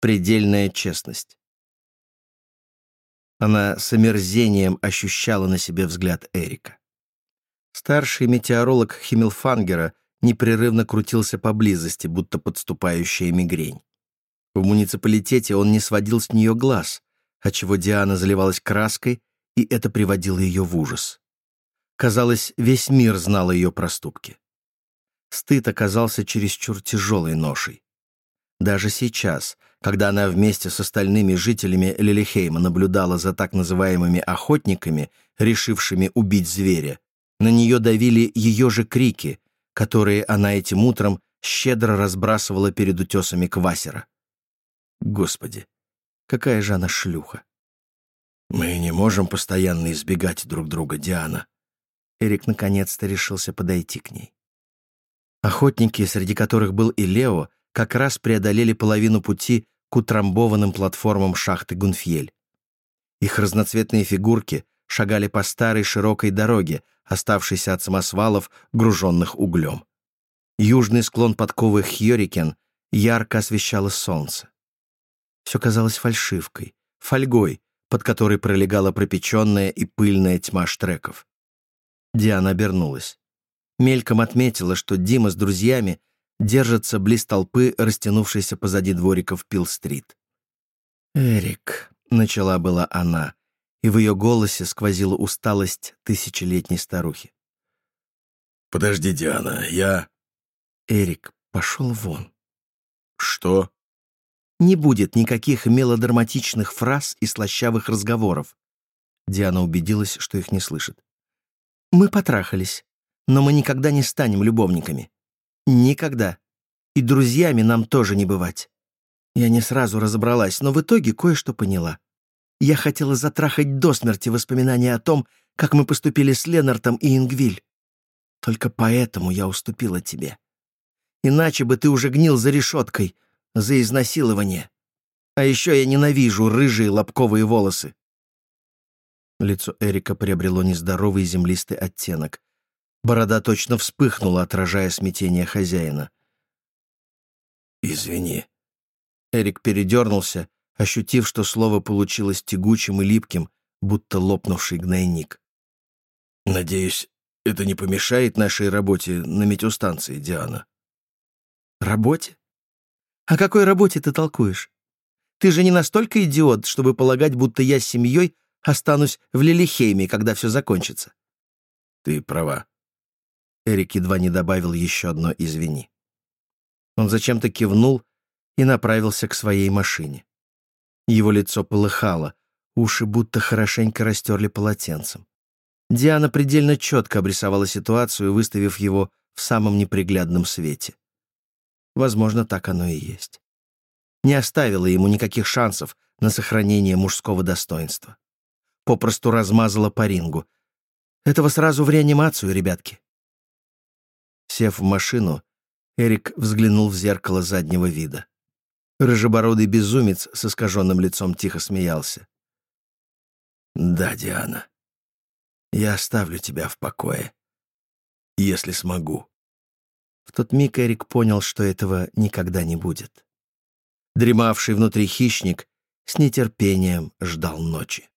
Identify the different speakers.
Speaker 1: предельная честность. Она с омерзением ощущала на себе взгляд Эрика. Старший метеоролог Химмелфангера непрерывно крутился поблизости, будто подступающая мигрень. В муниципалитете он не сводил с нее глаз, отчего Диана заливалась краской, и это приводило ее в ужас. Казалось, весь мир знал ее проступки. Стыд оказался чересчур тяжелой ношей. Даже сейчас, когда она вместе с остальными жителями Лилихейма наблюдала за так называемыми охотниками, решившими убить зверя, на нее давили ее же крики, которые она этим утром щедро разбрасывала перед утесами Квасера. Господи, какая же она шлюха! Мы не можем постоянно избегать друг друга, Диана. Эрик наконец-то решился подойти к ней. Охотники, среди которых был и Лео, как раз преодолели половину пути к утрамбованным платформам шахты Гунфьель. Их разноцветные фигурки шагали по старой широкой дороге, оставшейся от самосвалов, груженных углем. Южный склон подковы Хьорикен ярко освещало солнце. Все казалось фальшивкой, фольгой, под которой пролегала пропеченная и пыльная тьма штреков. Диана обернулась. Мельком отметила, что Дима с друзьями держатся близ толпы, растянувшейся позади двориков Пил-стрит. «Эрик», — начала была она, и в ее голосе сквозила усталость тысячелетней старухи.
Speaker 2: «Подожди, Диана, я...»
Speaker 1: «Эрик, пошел вон».
Speaker 2: «Что?»
Speaker 1: «Не будет никаких мелодраматичных фраз и слащавых разговоров». Диана убедилась, что их не слышит. «Мы потрахались, но мы никогда не станем любовниками. Никогда. И друзьями нам тоже не бывать. Я не сразу разобралась, но в итоге кое-что поняла. Я хотела затрахать до смерти воспоминания о том, как мы поступили с Ленартом и Ингвиль. Только поэтому я уступила тебе. Иначе бы ты уже гнил за решеткой, за изнасилование. А еще я ненавижу рыжие лобковые волосы. Лицо Эрика приобрело нездоровый землистый оттенок. Борода точно вспыхнула, отражая смятение хозяина.
Speaker 2: «Извини».
Speaker 1: Эрик передернулся, ощутив, что слово получилось тягучим и липким, будто лопнувший гнойник.
Speaker 2: «Надеюсь, это не помешает нашей работе на метеостанции, Диана?»
Speaker 1: «Работе? О какой работе ты толкуешь? Ты же не настолько идиот, чтобы полагать, будто я с семьей останусь в Лилихейме, когда все закончится».
Speaker 2: «Ты права»,
Speaker 1: Эрик едва не добавил еще одно «извини». Он зачем-то кивнул и направился к своей машине. Его лицо полыхало, уши будто хорошенько растерли полотенцем. Диана предельно четко обрисовала ситуацию, выставив его в самом неприглядном свете. Возможно, так оно и есть. Не оставила ему никаких шансов на сохранение мужского достоинства. Попросту размазала по рингу. Этого сразу в реанимацию, ребятки. Сев в машину, Эрик взглянул в зеркало заднего вида. Рыжебородый безумец с искаженным лицом тихо смеялся.
Speaker 2: «Да, Диана, я оставлю тебя в покое, если смогу».
Speaker 1: В тот миг Эрик понял, что этого никогда не будет. Дремавший внутри хищник с нетерпением ждал ночи.